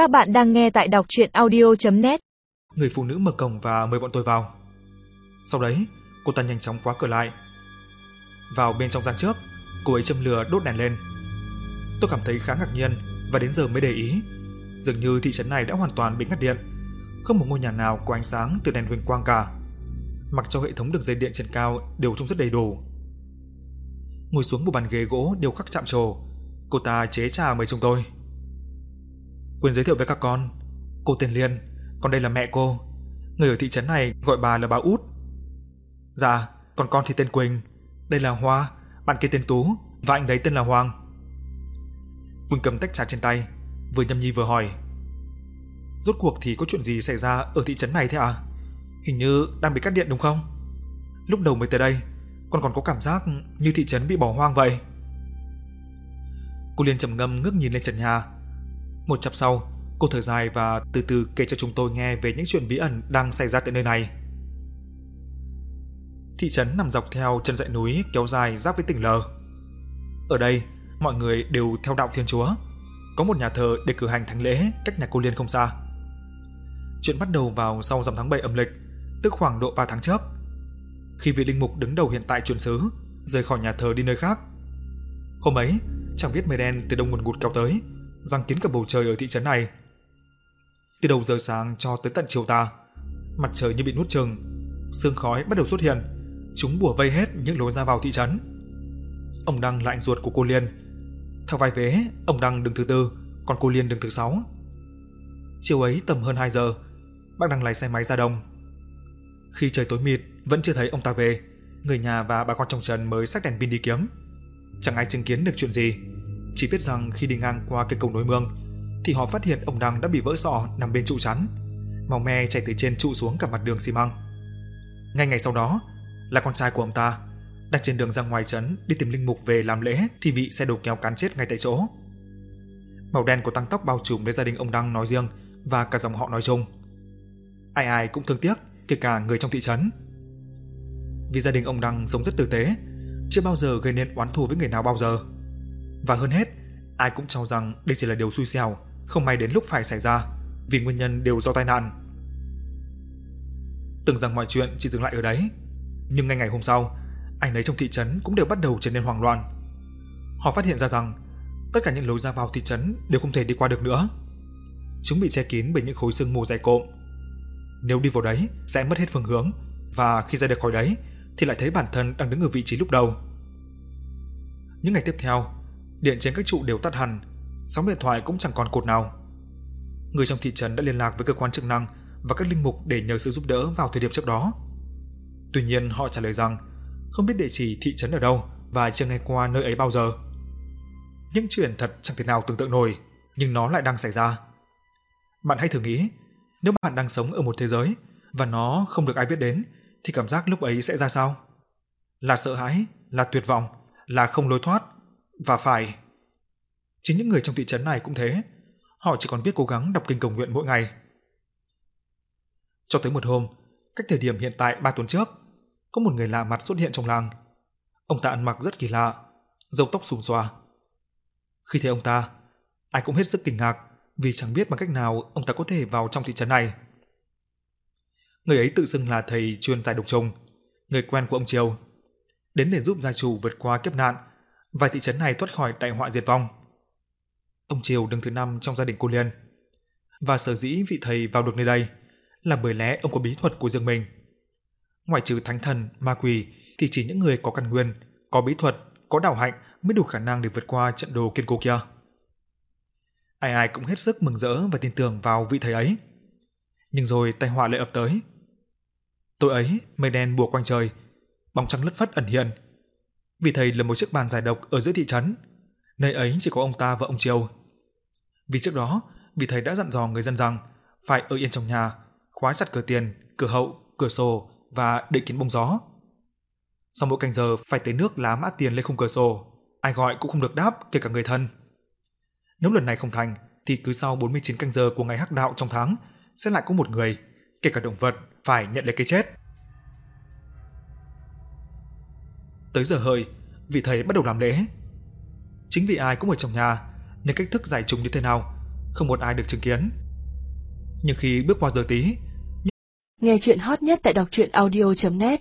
Các bạn đang nghe tại đọc chuyện audio.net Người phụ nữ mở cổng và mời bọn tôi vào. Sau đấy, cô ta nhanh chóng khóa cửa lại. Vào bên trong gian trước, cô ấy châm lửa đốt đèn lên. Tôi cảm thấy khá ngạc nhiên và đến giờ mới để ý. Dường như thị trấn này đã hoàn toàn bị ngắt điện. Không một ngôi nhà nào có ánh sáng từ đèn huỳnh quang cả. Mặc cho hệ thống đường dây điện trên cao đều trông rất đầy đủ. Ngồi xuống một bàn ghế gỗ đều khắc chạm trổ, cô ta chế trà mời chúng tôi. Quên giới thiệu với các con, cô tên Liên, còn đây là mẹ cô. Người ở thị trấn này gọi bà là bà Út. Dạ, còn con thì tên Quỳnh, đây là Hoa, bạn kia tên Tú và anh đấy tên là Hoàng. Quỳnh cầm tách trà trên tay, vừa nhâm nhi vừa hỏi. Rốt cuộc thì có chuyện gì xảy ra ở thị trấn này thế à? Hình như đang bị cắt điện đúng không? Lúc đầu mới tới đây, con còn có cảm giác như thị trấn bị bỏ hoang vậy. Cô Liên trầm ngâm ngước nhìn lên trần nhà. Một chập sau, cô thở dài và từ từ kể cho chúng tôi nghe về những chuyện bí ẩn đang xảy ra tại nơi này. Thị trấn nằm dọc theo chân dãy núi kéo dài giáp với tỉnh L. Ở đây, mọi người đều theo đạo Thiên Chúa. Có một nhà thờ để cử hành thánh lễ cách nhà cô Liên không xa. Chuyện bắt đầu vào sau dằm tháng 7 âm lịch, tức khoảng độ 3 tháng trước. Khi vị linh mục đứng đầu hiện tại truyền xứ rời khỏi nhà thờ đi nơi khác. Hôm ấy, chẳng biết mây đen từ đông nguồn ngụt kéo tới, giăng kín cả bầu trời ở thị trấn này. Từ đầu giờ sáng cho tới tận chiều tà, mặt trời như bị nuốt chừng, sương khói bắt đầu xuất hiện, chúng bùa vây hết những lối ra vào thị trấn. Ông Đăng là anh ruột của cô Liên. Theo vai vế, ông Đăng đứng thứ tư, còn cô Liên đứng thứ sáu. Chiều ấy tầm hơn 2 giờ, bác Đăng lái xe máy ra đồng Khi trời tối mịt, vẫn chưa thấy ông ta về, người nhà và bà con trong trấn mới xách đèn pin đi kiếm. Chẳng ai chứng kiến được chuyện gì, chỉ biết rằng khi đi ngang qua cây cầu nối mương thì họ phát hiện ông Đăng đã bị vỡ sọ nằm bên trụ chắn, máu me chảy từ trên trụ xuống cả mặt đường xi măng. Ngay ngày sau đó, là con trai của ông ta đang trên đường ra ngoài trấn đi tìm linh mục về làm lễ thì bị xe đầu kéo cán chết ngay tại chỗ. Màu đen của tăng tóc bao trùm đến gia đình ông Đăng nói riêng và cả dòng họ nói chung. Ai ai cũng thương tiếc, kể cả người trong thị trấn. Vì gia đình ông Đăng sống rất tử tế, chưa bao giờ gây nên oán thù với người nào bao giờ. Và hơn hết, ai cũng cho rằng đây chỉ là điều xui xẻo, không may đến lúc phải xảy ra, vì nguyên nhân đều do tai nạn. Tưởng rằng mọi chuyện chỉ dừng lại ở đấy, nhưng ngay ngày hôm sau, anh ấy trong thị trấn cũng đều bắt đầu trở nên hoang loạn. Họ phát hiện ra rằng tất cả những lối ra vào thị trấn đều không thể đi qua được nữa. Chúng bị che kín bởi những khối sương mù dày cộm. Nếu đi vào đấy sẽ mất hết phương hướng và khi ra được khỏi đấy thì lại thấy bản thân đang đứng ở vị trí lúc đầu. Những ngày tiếp theo, điện trên các trụ đều tắt hẳn, sóng điện thoại cũng chẳng còn cột nào. Người trong thị trấn đã liên lạc với cơ quan chức năng và các linh mục để nhờ sự giúp đỡ vào thời điểm trước đó. Tuy nhiên họ trả lời rằng không biết địa chỉ thị trấn ở đâu và chưa nghe qua nơi ấy bao giờ. Những chuyện thật chẳng thể nào tưởng tượng nổi, nhưng nó lại đang xảy ra. Bạn hãy thử nghĩ, nếu bạn đang sống ở một thế giới và nó không được ai biết đến thì cảm giác lúc ấy sẽ ra sao? Là sợ hãi, là tuyệt vọng, là không lối thoát và phải chính những người trong thị trấn này cũng thế, họ chỉ còn biết cố gắng đọc kinh cầu nguyện mỗi ngày. Cho tới một hôm, cách thời điểm hiện tại ba tuần trước, có một người lạ mặt xuất hiện trong làng. Ông ta ăn mặc rất kỳ lạ, râu tóc xùm xòa. Khi thấy ông ta, ai cũng hết sức kinh ngạc vì chẳng biết bằng cách nào ông ta có thể vào trong thị trấn này. Người ấy tự xưng là thầy chuyên giải độc trùng, người quen của ông Triều, đến để giúp gia chủ vượt qua kiếp nạn và thị trấn này thoát khỏi đại họa diệt vong. Ông Triều đứng thứ năm trong gia đình cô Liên. Và sở dĩ vị thầy vào được nơi đây là bởi lẽ ông có bí thuật của riêng mình. Ngoài trừ thánh thần, ma quỷ thì chỉ những người có căn nguyên, có bí thuật, có đạo hạnh mới đủ khả năng để vượt qua trận đồ kiên cố kia. Ai ai cũng hết sức mừng rỡ và tin tưởng vào vị thầy ấy. Nhưng rồi tai họa lại ập tới. Tối ấy, mây đen bùa quanh trời, bóng trắng lất phất ẩn hiện. Vị thầy là một chiếc bàn giải độc ở giữa thị trấn, nơi ấy chỉ có ông ta và ông Triều. Vì trước đó, vị thầy đã dặn dò người dân rằng phải ở yên trong nhà, khóa chặt cửa tiền, cửa hậu, cửa sổ và đậy kín bông gió. Sau mỗi canh giờ phải tới nước lá mã tiền lên khung cửa sổ, ai gọi cũng không được đáp kể cả người thân. Nếu lần này không thành thì cứ sau 49 canh giờ của ngày hắc đạo trong tháng sẽ lại có một người, kể cả động vật, phải nhận lấy cái chết. Tới giờ hơi, vị thầy bắt đầu làm lễ. Chính vì ai cũng ở trong nhà, nên cách thức giải trùng như thế nào, không một ai được chứng kiến. Nhưng khi bước qua giờ tí, nghe chuyện hot nhất tại đọc truyện audio.net